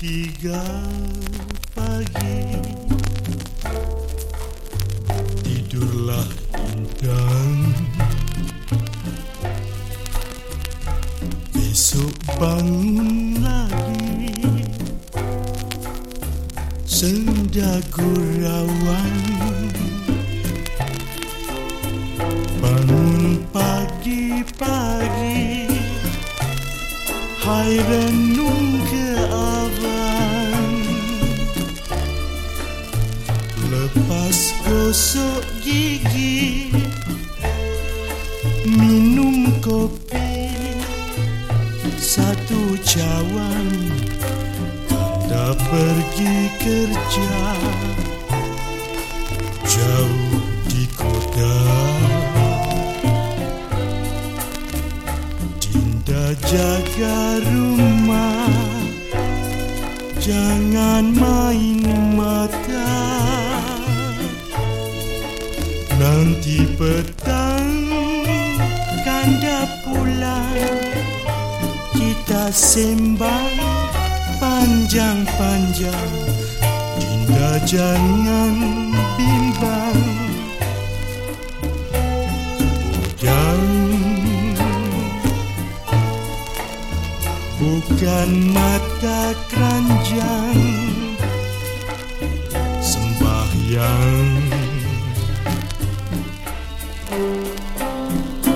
tiga pagi. Tidurlah indah. Besok bangun lagi. Senda gurauan. Bangun pagi-pagi. Hai renung ke awan Lepas gosok gigi Minum kopi. Satu cawan Anda pergi kerja. Jauh di kota. Dinda jaga rumah. Jangan main petang Kanda pulang Kita sembang Panjang-panjang. Dinda jangan bimbang. Bujang Bukan mata keranjang Sembahyang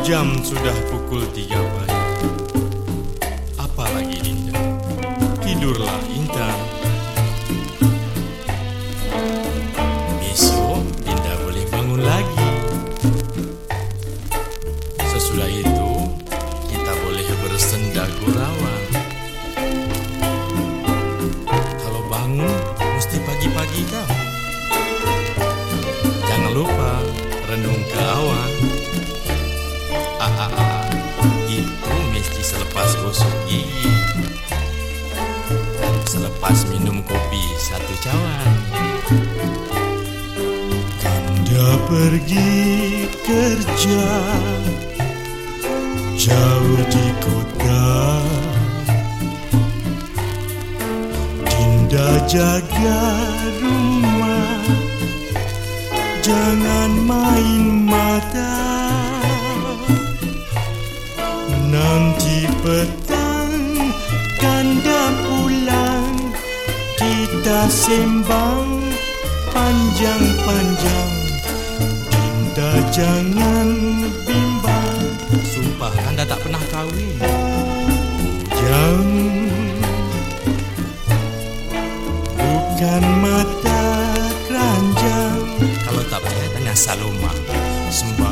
Jam sudah pukul tiga pagi. Apa lagi Dinda? Tidurlah Intan. Besok Dinda boleh bangun lagi. Sesudah itu Kita boleh bersenda gurauan. Kalau bangun Mesti pagi-pagi kau Jangan lupa Renung ke awan Ah, ah, ah. Itu mesti selepas gosok gigi. Selepas minum kopi satu cawan. Kanda pergi kerja Jauh di kota. Dinda jaga Jangan main mata. Nanti petang Kanda pulang Kita sembang Panjang-panjang. Dinda jangan bimbang. Sumpah Anda tak pernah kahwin. Bujang Bukan mata Saloma.